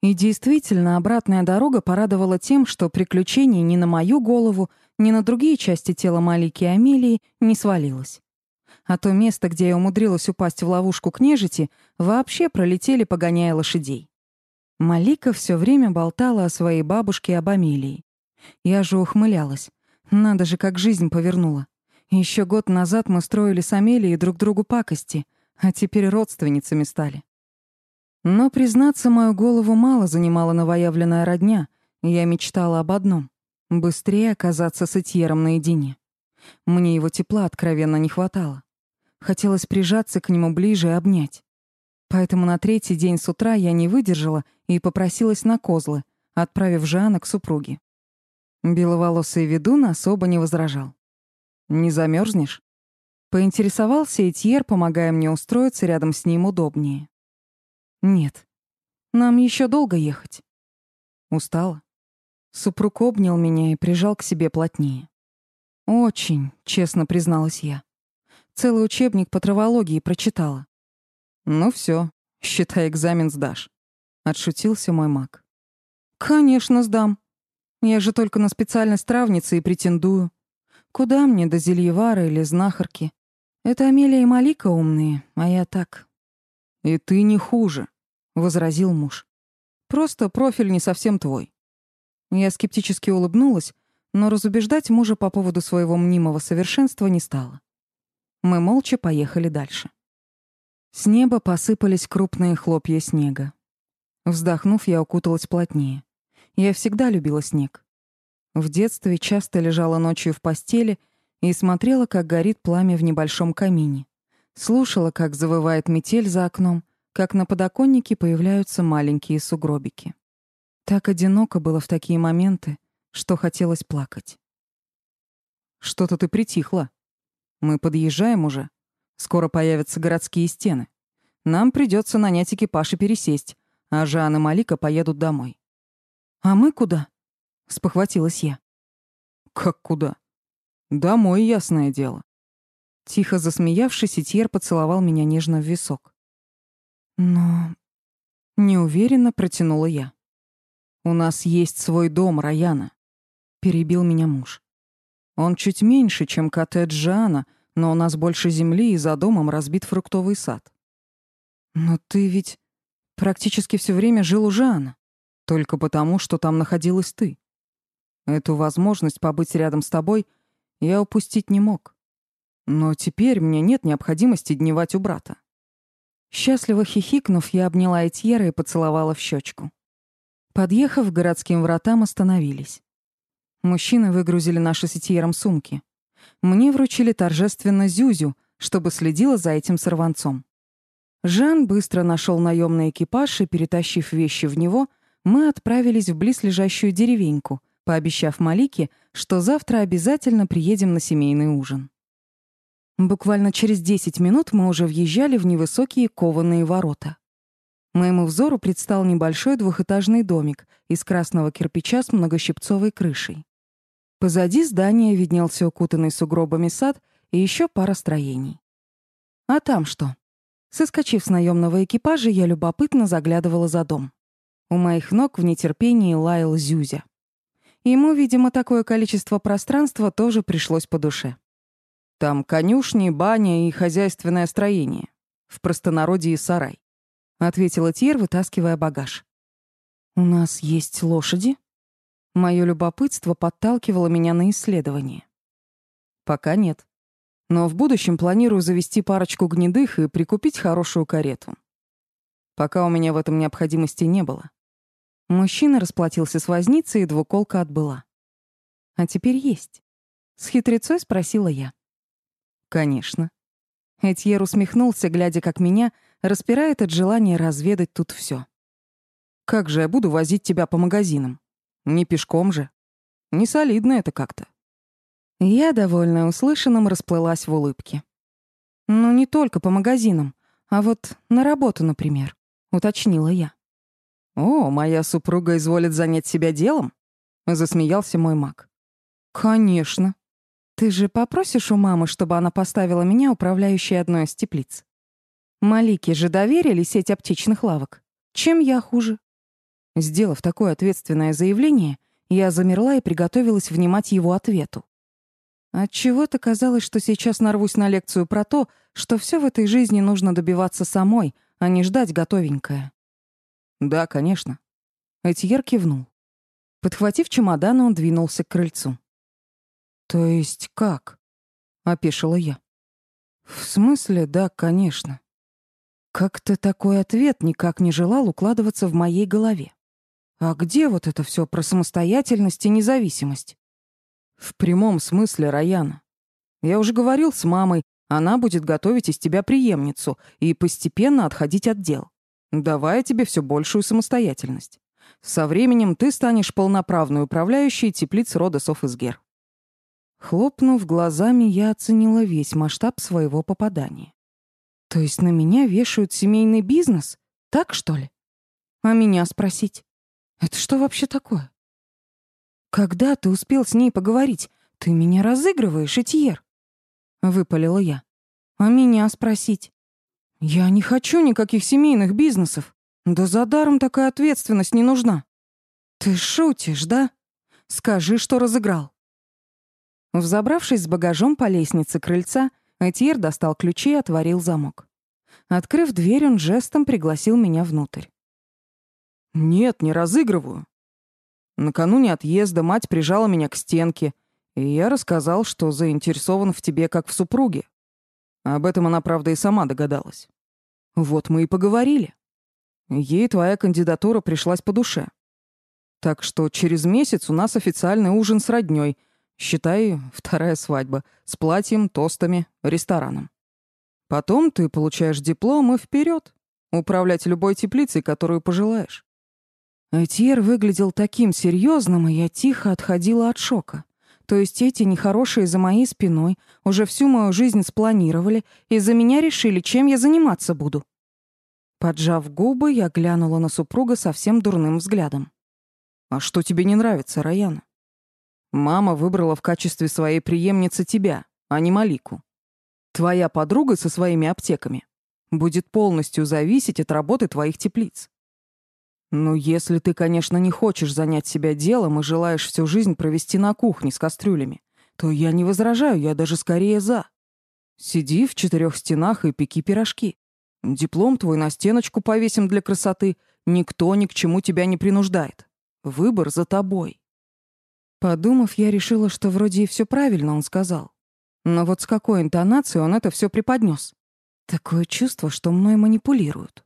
И действительно, обратная дорога порадовала тем, что приключений ни на мою голову, ни на другие части тела Малики и Амелии не свалилось. А то место, где я умудрилась упасть в ловушку к вообще пролетели, погоняя лошадей. Малика все время болтала о своей бабушке и об Амелии. Я же ухмылялась. Надо же, как жизнь повернула. Еще год назад мы строили с Амелией друг другу пакости, а теперь родственницами стали. Но, признаться, мою голову мало занимала новоявленная родня, я мечтала об одном — быстрее оказаться с Этьером наедине. Мне его тепла откровенно не хватало. Хотелось прижаться к нему ближе и обнять. Поэтому на третий день с утра я не выдержала и попросилась на козлы, отправив Жана к супруге. Беловолосый ведун особо не возражал. «Не замерзнешь? Поинтересовался Этьер, помогая мне устроиться рядом с ним удобнее. «Нет. Нам еще долго ехать». Устала. Супруг обнял меня и прижал к себе плотнее. «Очень», — честно призналась я. Целый учебник по травологии прочитала. «Ну все, считай, экзамен сдашь», — отшутился мой маг. «Конечно сдам. Я же только на специальность травницы и претендую. Куда мне до зельевара или знахарки? Это Амелия и Малика умные, а я так». «И ты не хуже», — возразил муж. «Просто профиль не совсем твой». Я скептически улыбнулась, но разубеждать мужа по поводу своего мнимого совершенства не стала. Мы молча поехали дальше. С неба посыпались крупные хлопья снега. Вздохнув, я укуталась плотнее. Я всегда любила снег. В детстве часто лежала ночью в постели и смотрела, как горит пламя в небольшом камине. Слушала, как завывает метель за окном, как на подоконнике появляются маленькие сугробики. Так одиноко было в такие моменты, что хотелось плакать. «Что-то ты притихла», мы подъезжаем уже. Скоро появятся городские стены. Нам придется нанять экипаж и пересесть, а Жан и Малика поедут домой. А мы куда? Спохватилась я. Как куда? Домой, ясное дело. Тихо засмеявшись, Этьер поцеловал меня нежно в висок. Но неуверенно протянула я. У нас есть свой дом, Раяна, перебил меня муж. Он чуть меньше, чем коттедж Жана, но у нас больше земли, и за домом разбит фруктовый сад. Но ты ведь практически все время жил у Жана, только потому, что там находилась ты. Эту возможность побыть рядом с тобой я упустить не мог. Но теперь мне нет необходимости дневать у брата. Счастливо хихикнув, я обняла Этьера и поцеловала в щечку. Подъехав к городским вратам, остановились. Мужчины выгрузили наши с Этьером сумки. Мне вручили торжественно Зюзю, чтобы следила за этим сорванцом. Жан быстро нашел наемный экипаж, и, перетащив вещи в него, мы отправились в близлежащую деревеньку, пообещав Малике, что завтра обязательно приедем на семейный ужин. Буквально через 10 минут мы уже въезжали в невысокие кованые ворота. Моему взору предстал небольшой двухэтажный домик из красного кирпича с многощипцовой крышей. Позади здания виднелся укутанный сугробами сад и еще пара строений. А там что? Соскочив с наемного экипажа, я любопытно заглядывала за дом. У моих ног в нетерпении лаял Зюзя. Ему, видимо, такое количество пространства тоже пришлось по душе. Там конюшни, баня и хозяйственное строение. В простонародье сарай. Ответила Тьер, вытаскивая багаж. «У нас есть лошади?» Мое любопытство подталкивало меня на исследование. Пока нет. Но в будущем планирую завести парочку гнедых и прикупить хорошую карету. Пока у меня в этом необходимости не было. Мужчина расплатился с возницей, и двуколка отбыла. А теперь есть. С хитрецой спросила я. Конечно. Этьер усмехнулся, глядя, как меня распирает от желания разведать тут все. Как же я буду возить тебя по магазинам? Не пешком же. Не солидно это как-то. Я, довольная услышанным, расплылась в улыбке. «Ну, не только по магазинам, а вот на работу, например», — уточнила я. «О, моя супруга изволит занять себя делом?» — засмеялся мой маг. «Конечно. Ты же попросишь у мамы, чтобы она поставила меня управляющей одной из теплиц? Малики же доверили сеть аптечных лавок. Чем я хуже?» Сделав такое ответственное заявление, я замерла и приготовилась внимать его ответу. Отчего-то казалось, что сейчас нарвусь на лекцию про то, что все в этой жизни нужно добиваться самой, а не ждать готовенькое. «Да, конечно». Этьер кивнул. Подхватив чемодан, он двинулся к крыльцу. «То есть как?» — опешила я. «В смысле, да, конечно». Как-то такой ответ никак не желал укладываться в моей голове. А где вот это все про самостоятельность и независимость? В прямом смысле, Раяна. Я уже говорил с мамой, она будет готовить из тебя преемницу и постепенно отходить от дел, давая тебе все большую самостоятельность. Со временем ты станешь полноправной управляющей теплиц рода Софисгер. Хлопнув глазами, я оценила весь масштаб своего попадания. То есть на меня вешают семейный бизнес? Так, что ли? А меня спросить? Это что вообще такое? Когда ты успел с ней поговорить? Ты меня разыгрываешь, Этьер? Выпалила я. А меня спросить? Я не хочу никаких семейных бизнесов. Да за даром такая ответственность не нужна. Ты шутишь, да? Скажи, что разыграл. Взобравшись с багажом по лестнице крыльца, Этьер достал ключи и отворил замок. Открыв дверь, он жестом пригласил меня внутрь. «Нет, не разыгрываю. Накануне отъезда мать прижала меня к стенке, и я рассказал, что заинтересован в тебе как в супруге. Об этом она, правда, и сама догадалась. Вот мы и поговорили. Ей твоя кандидатура пришлась по душе. Так что через месяц у нас официальный ужин с роднёй, считай, вторая свадьба, с платьем, тостами, рестораном. Потом ты получаешь диплом и вперед, управлять любой теплицей, которую пожелаешь. Этьер выглядел таким серьезным, и я тихо отходила от шока. То есть эти нехорошие за моей спиной уже всю мою жизнь спланировали и за меня решили, чем я заниматься буду. Поджав губы, я глянула на супруга совсем дурным взглядом. «А что тебе не нравится, Раяна? Мама выбрала в качестве своей преемницы тебя, а не Малику. Твоя подруга со своими аптеками будет полностью зависеть от работы твоих теплиц. Ну, если ты, конечно, не хочешь занять себя делом и желаешь всю жизнь провести на кухне с кастрюлями, то я не возражаю, я даже скорее за. Сиди в четырех стенах и пеки пирожки. Диплом твой на стеночку повесим для красоты. Никто ни к чему тебя не принуждает. Выбор за тобой. Подумав, я решила, что вроде и все правильно он сказал. Но вот с какой интонацией он это все преподнес? Такое чувство, что мной манипулируют.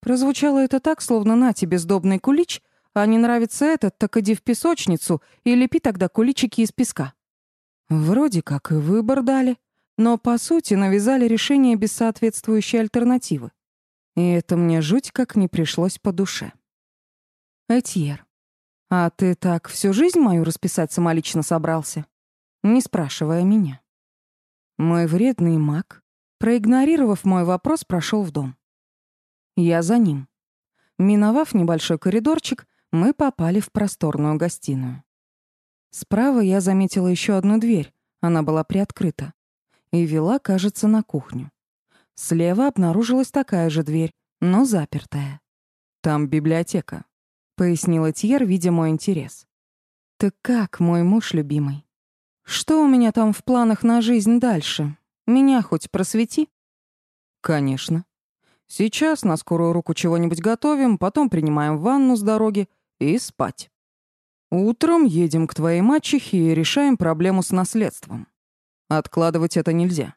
Прозвучало это так, словно на тебе сдобный кулич, а не нравится этот, так иди в песочницу и лепи тогда куличики из песка. Вроде как и выбор дали, но по сути навязали решение без соответствующей альтернативы. И это мне жуть как не пришлось по душе. Этьер, а ты так всю жизнь мою расписать самолично собрался? Не спрашивая меня. Мой вредный маг, проигнорировав мой вопрос, прошел в дом. Я за ним. Миновав небольшой коридорчик, мы попали в просторную гостиную. Справа я заметила еще одну дверь, она была приоткрыта, и вела, кажется, на кухню. Слева обнаружилась такая же дверь, но запертая. «Там библиотека», — пояснила Тьер, видя мой интерес. «Так как, мой муж любимый? Что у меня там в планах на жизнь дальше? Меня хоть просвети?» «Конечно», Сейчас на скорую руку чего-нибудь готовим, потом принимаем ванну с дороги и спать. Утром едем к твоей мачехе и решаем проблему с наследством. Откладывать это нельзя.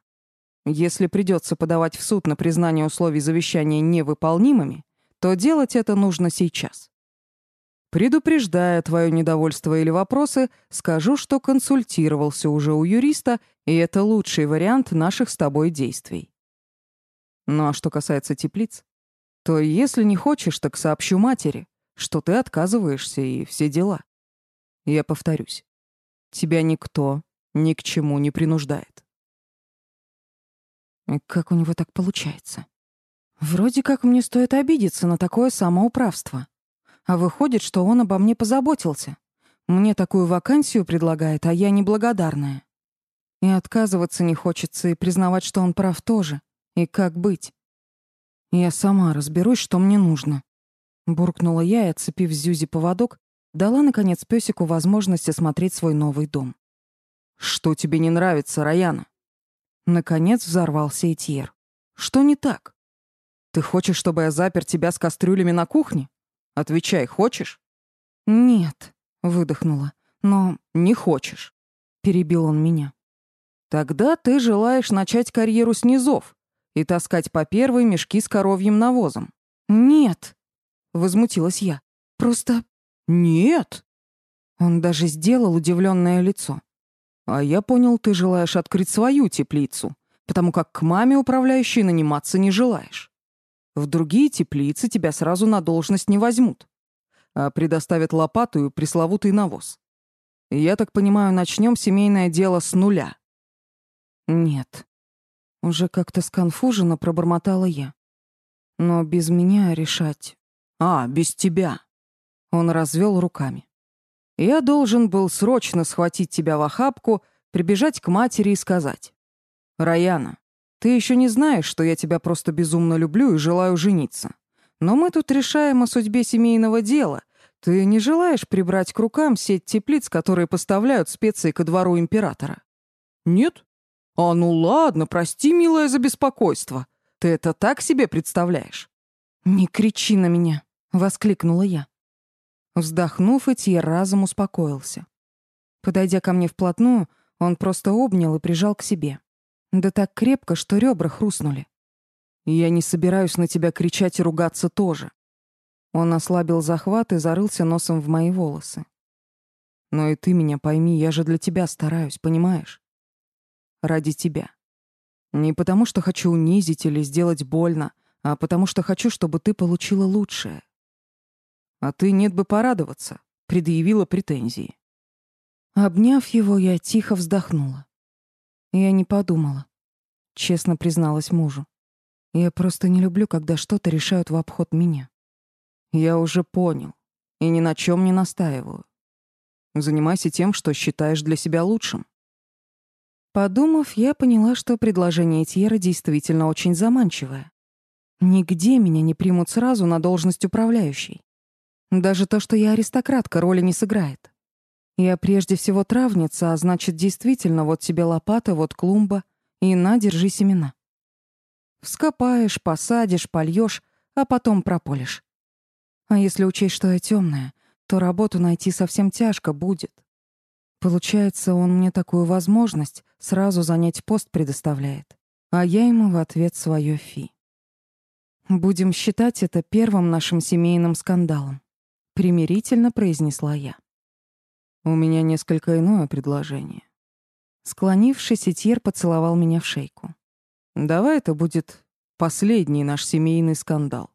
Если придется подавать в суд на признание условий завещания невыполнимыми, то делать это нужно сейчас. Предупреждая твое недовольство или вопросы, скажу, что консультировался уже у юриста, и это лучший вариант наших с тобой действий. Ну а что касается теплиц, то если не хочешь, так сообщу матери, что ты отказываешься и все дела. Я повторюсь, тебя никто ни к чему не принуждает. Как у него так получается? Вроде как мне стоит обидеться на такое самоуправство. А выходит, что он обо мне позаботился. Мне такую вакансию предлагает, а я неблагодарная. И отказываться не хочется, и признавать, что он прав тоже. И как быть? Я сама разберусь, что мне нужно. Буркнула я и, отцепив Зюзи поводок, дала, наконец, песику возможность осмотреть свой новый дом. «Что тебе не нравится, Раяна?» Наконец взорвался Этьер. «Что не так? Ты хочешь, чтобы я запер тебя с кастрюлями на кухне? Отвечай, хочешь?» «Нет», — выдохнула. «Но не хочешь», — перебил он меня. «Тогда ты желаешь начать карьеру с низов и таскать по первой мешки с коровьим навозом». «Нет», — возмутилась я. «Просто...» «Нет». Он даже сделал удивленное лицо. А я понял, ты желаешь открыть свою теплицу, потому как к маме управляющей наниматься не желаешь. В другие теплицы тебя сразу на должность не возьмут, а предоставят лопату и пресловутый навоз. Я так понимаю, начнем семейное дело с нуля. Нет. Уже как-то сконфуженно пробормотала я. Но без меня решать. А, без тебя. Он развел руками. Я должен был срочно схватить тебя в охапку, прибежать к матери и сказать. «Раяна, ты еще не знаешь, что я тебя просто безумно люблю и желаю жениться. Но мы тут решаем о судьбе семейного дела. Ты не желаешь прибрать к рукам сеть теплиц, которые поставляют специи ко двору императора?» «Нет? А ну ладно, прости, милая, за беспокойство. Ты это так себе представляешь?» «Не кричи на меня!» — воскликнула я. Вздохнув, Этьер разом успокоился. Подойдя ко мне вплотную, он просто обнял и прижал к себе. Да так крепко, что ребра хрустнули. «Я не собираюсь на тебя кричать и ругаться тоже». Он ослабил захват и зарылся носом в мои волосы. «Но и ты меня пойми, я же для тебя стараюсь, понимаешь? Ради тебя. Не потому, что хочу унизить или сделать больно, а потому что хочу, чтобы ты получила лучшее. А ты нет бы порадоваться, предъявила претензии. Обняв его, я тихо вздохнула. Я не подумала. Честно призналась мужу. Я просто не люблю, когда что-то решают в обход меня. Я уже понял. И ни на чем не настаиваю. Занимайся тем, что считаешь для себя лучшим. Подумав, я поняла, что предложение Тьера действительно очень заманчивое. Нигде меня не примут сразу на должность управляющей. Даже то, что я аристократка, роли не сыграет. Я прежде всего травница, а значит, действительно, вот тебе лопата, вот клумба, и на, держи семена. Вскопаешь, посадишь, польешь, а потом прополишь. А если учесть, что я темная, то работу найти совсем тяжко будет. Получается, он мне такую возможность сразу занять пост предоставляет, а я ему в ответ свое фи. Будем считать это первым нашим семейным скандалом примирительно произнесла я. У меня несколько иное предложение. Склонившись, Этьер поцеловал меня в шейку. Давай это будет последний наш семейный скандал.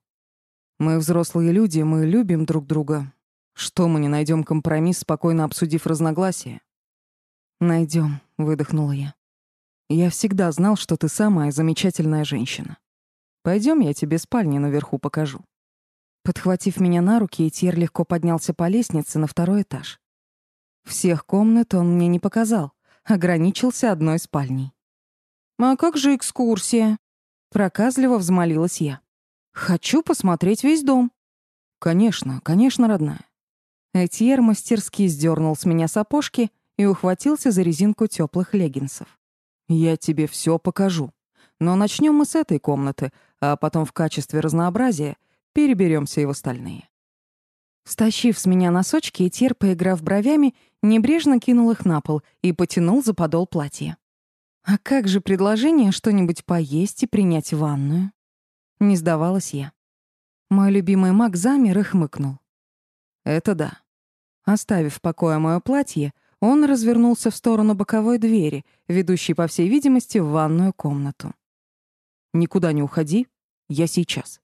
Мы взрослые люди, мы любим друг друга. Что мы не найдем компромисс, спокойно обсудив разногласия? Найдем, выдохнула я. Я всегда знал, что ты самая замечательная женщина. Пойдем, я тебе спальни наверху покажу. Подхватив меня на руки, Этьер легко поднялся по лестнице на второй этаж. Всех комнат он мне не показал, ограничился одной спальней. «А как же экскурсия?» Проказливо взмолилась я. «Хочу посмотреть весь дом». «Конечно, конечно, родная». Этьер мастерски сдернул с меня сапожки и ухватился за резинку теплых леггинсов. «Я тебе все покажу. Но начнем мы с этой комнаты, а потом в качестве разнообразия Переберемся и в остальные. Стащив с меня носочки, Этьер, поиграв бровями, небрежно кинул их на пол и потянул за подол платья. «А как же предложение что-нибудь поесть и принять ванную?» Не сдавалась я. Мой любимый маг замер и хмыкнул. «Это да». Оставив в покое мое платье, он развернулся в сторону боковой двери, ведущей, по всей видимости, в ванную комнату. «Никуда не уходи, я сейчас».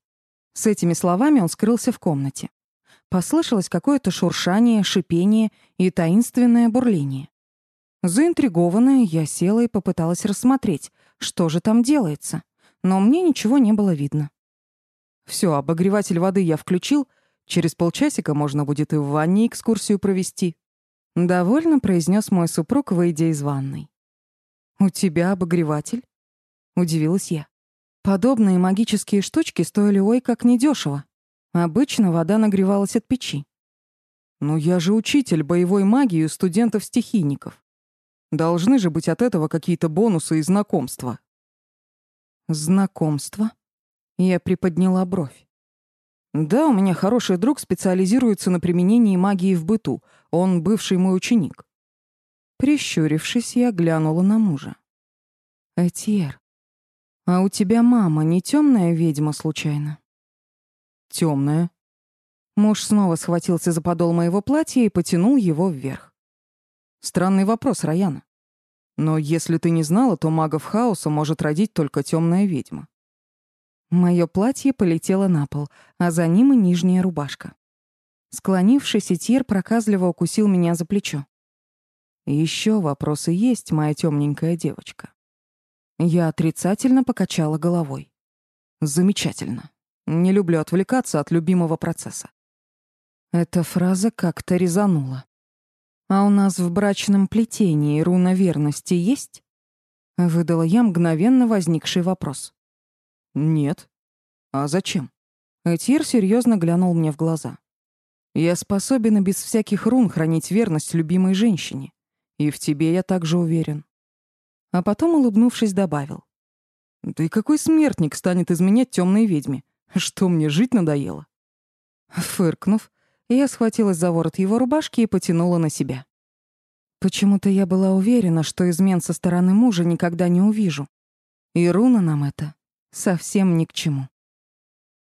С этими словами он скрылся в комнате. Послышалось какое-то шуршание, шипение и таинственное бурление. Заинтригованная, я села и попыталась рассмотреть, что же там делается, но мне ничего не было видно. Все, обогреватель воды я включил, через полчасика можно будет и в ванне экскурсию провести. Довольно произнес мой супруг, выйдя из ванной. «У тебя обогреватель?» — удивилась я. Подобные магические штучки стоили ой как недешево. Обычно вода нагревалась от печи. Но я же учитель боевой магии у студентов-стихийников. Должны же быть от этого какие-то бонусы и знакомства. Знакомства? Я приподняла бровь. Да, у меня хороший друг специализируется на применении магии в быту. Он бывший мой ученик. Прищурившись, я глянула на мужа. Этьер, а у тебя мама не темная ведьма случайно? Темная. Муж снова схватился за подол моего платья и потянул его вверх. Странный вопрос, Раяна. Но если ты не знала, то магов хаоса может родить только темная ведьма. Мое платье полетело на пол, а за ним и нижняя рубашка. Склонившись, Этьер проказливо укусил меня за плечо. Еще вопросы есть, моя темненькая девочка. Я отрицательно покачала головой. Замечательно. Не люблю отвлекаться от любимого процесса. Эта фраза как-то резанула. «А у нас в брачном плетении руна верности есть?» Выдала я мгновенно возникший вопрос. «Нет. А зачем?» Этир серьезно глянул мне в глаза. «Я способен и без всяких рун хранить верность любимой женщине. И в тебе я также уверен». А потом, улыбнувшись, добавил. «Да и какой смертник станет изменять темной ведьме? Что мне жить надоело?» Фыркнув, я схватилась за ворот его рубашки и потянула на себя. Почему-то я была уверена, что измен со стороны мужа никогда не увижу. И руна нам это совсем ни к чему.